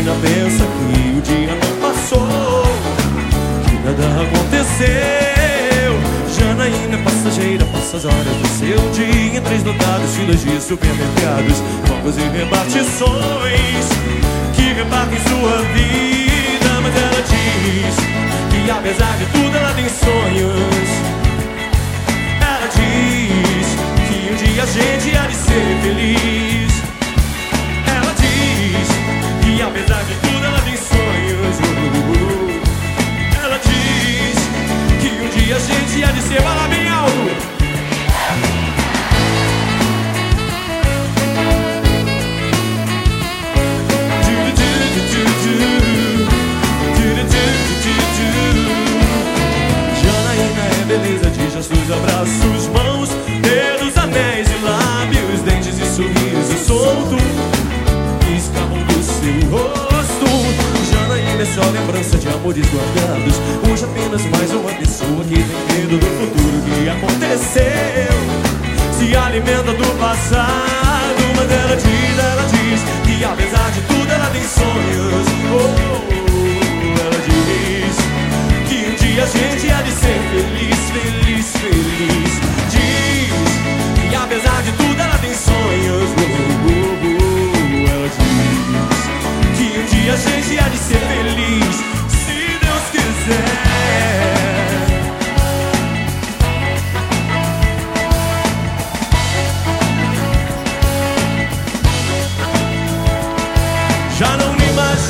menina pensa que o dia não passou, que nada aconteceu. Janaína é passageira, passa as horas do seu dia em três dotados filas de supermercados, compras e repartições que repartem sua vida. Mas ela diz que apesar de tudo dia de ser só lembrança de amores guardados. Hoje apenas mais uma pessoa que tem medo do futuro que aconteceu. Se alimenta do passado, mas ela diz, ela diz que apesar de tudo ela tem sonhos. Oh, ela diz que um dia a gente há de ser feliz, feliz, feliz. Diz que apesar de tudo ela tem sonhos. Oh, oh, oh, ela diz que um dia a gente há de ser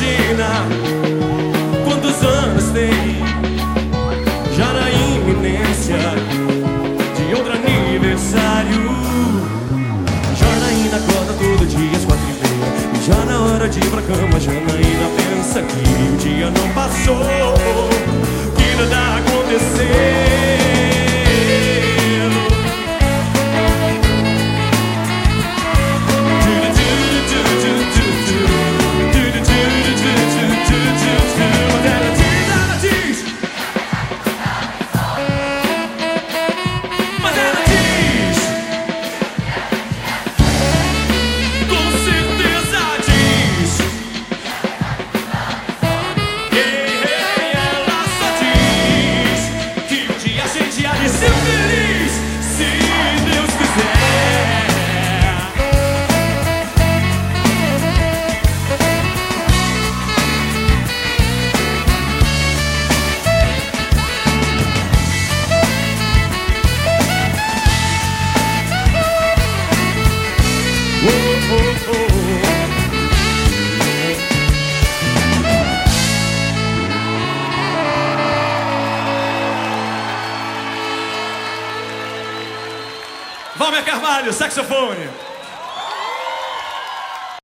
imagina quantos anos tem Já na iminência de outro aniversário. Janaína acorda todo dia às quatro e meia E já na hora de ir pra cama Janaína pensa que o dia não passou Valmer Carvalho, saxofone.